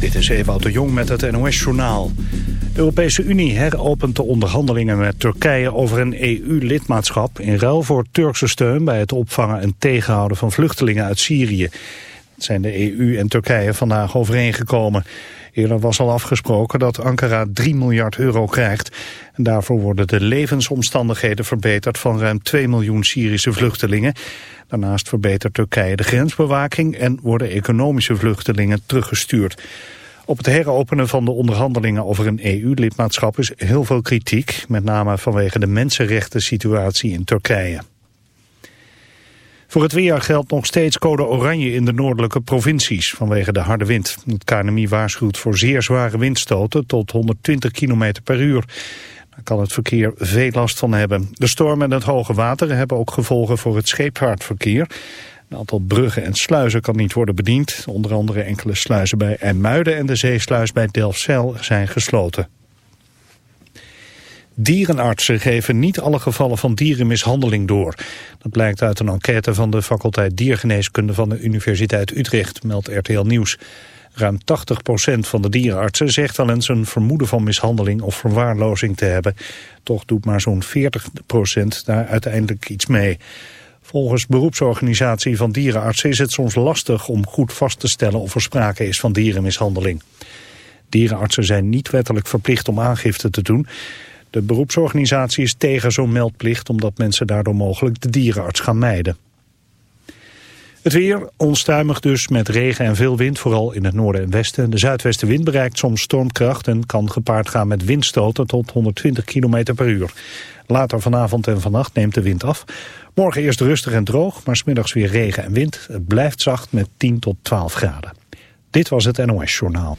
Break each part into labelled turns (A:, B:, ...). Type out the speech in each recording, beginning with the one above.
A: Dit is Ewout de Jong met het NOS-journaal. De Europese Unie heropent de onderhandelingen met Turkije over een EU-lidmaatschap... in ruil voor Turkse steun bij het opvangen en tegenhouden van vluchtelingen uit Syrië. Dat zijn de EU en Turkije vandaag overeengekomen. Eerder was al afgesproken dat Ankara 3 miljard euro krijgt. En daarvoor worden de levensomstandigheden verbeterd van ruim 2 miljoen Syrische vluchtelingen. Daarnaast verbetert Turkije de grensbewaking en worden economische vluchtelingen teruggestuurd. Op het heropenen van de onderhandelingen over een EU-lidmaatschap is heel veel kritiek, met name vanwege de mensenrechten situatie in Turkije. Voor het weer geldt nog steeds code oranje in de noordelijke provincies vanwege de harde wind. Het KNMI waarschuwt voor zeer zware windstoten tot 120 km per uur. Daar kan het verkeer veel last van hebben. De storm en het hoge water hebben ook gevolgen voor het scheepvaartverkeer. Een aantal bruggen en sluizen kan niet worden bediend. Onder andere enkele sluizen bij IJmuiden en de zeesluis bij Delfzijl zijn gesloten. Dierenartsen geven niet alle gevallen van dierenmishandeling door. Dat blijkt uit een enquête van de faculteit Diergeneeskunde van de Universiteit Utrecht, meldt RTL Nieuws. Ruim 80% van de dierenartsen zegt al eens een vermoeden van mishandeling of verwaarlozing te hebben. Toch doet maar zo'n 40% daar uiteindelijk iets mee. Volgens beroepsorganisatie van dierenartsen is het soms lastig om goed vast te stellen of er sprake is van dierenmishandeling. Dierenartsen zijn niet wettelijk verplicht om aangifte te doen. De beroepsorganisatie is tegen zo'n meldplicht omdat mensen daardoor mogelijk de dierenarts gaan mijden. Het weer onstuimig dus met regen en veel wind, vooral in het noorden en westen. De zuidwestenwind bereikt soms stormkracht en kan gepaard gaan met windstoten tot 120 km per uur. Later vanavond en vannacht neemt de wind af. Morgen eerst rustig en droog, maar smiddags weer regen en wind. Het blijft zacht met 10 tot 12 graden. Dit was het NOS Journaal.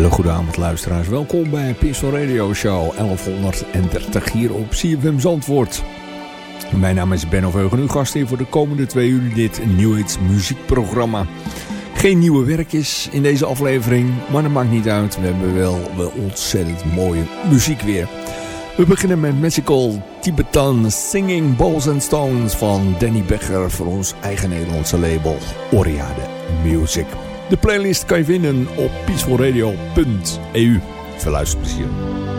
B: Hele luisteraars. Welkom bij Peaceful Radio Show 1130 hier op CFM Zandvoort. Mijn naam is Ben Oveugen, uw gast hier voor de komende twee uur dit New muziekprogramma. Geen nieuwe werkjes in deze aflevering, maar dat maakt niet uit. We hebben wel, wel ontzettend mooie muziek weer. We beginnen met Magical Tibetan Singing Balls and Stones van Danny Becker voor ons eigen Nederlandse label Oriade Music. De playlist kan je vinden op peacefulradio.eu. Veel luisterplezier.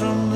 C: some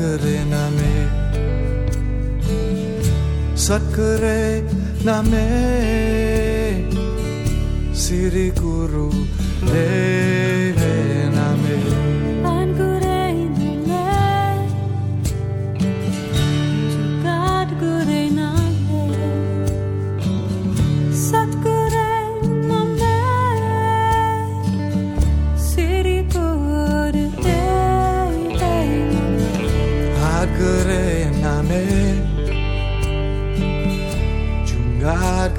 C: Sacré Namé, na Namé, Siri Guru Dev.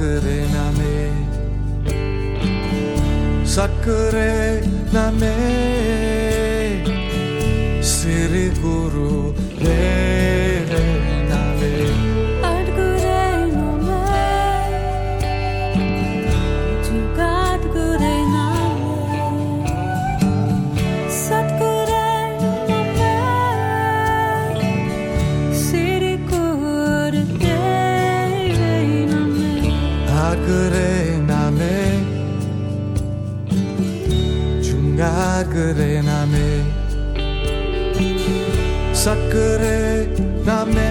C: Sakure name na me Sakure name Sakure name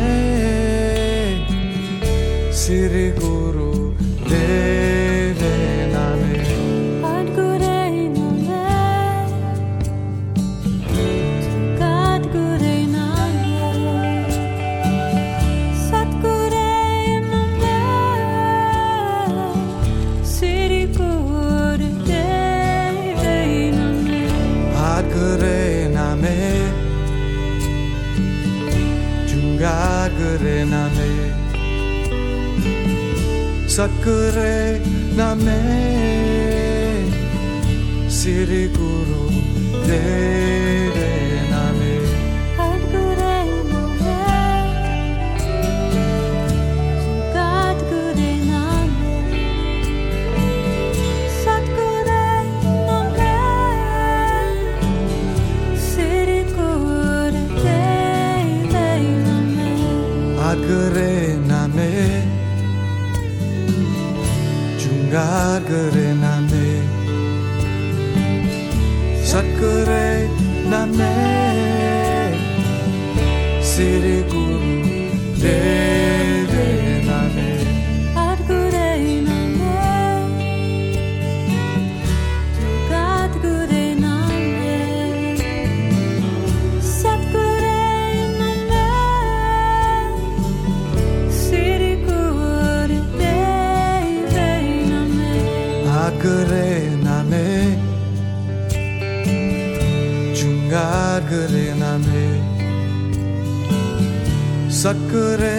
C: Zakre Name Siri Guru God
D: good सकरे न दे सकरे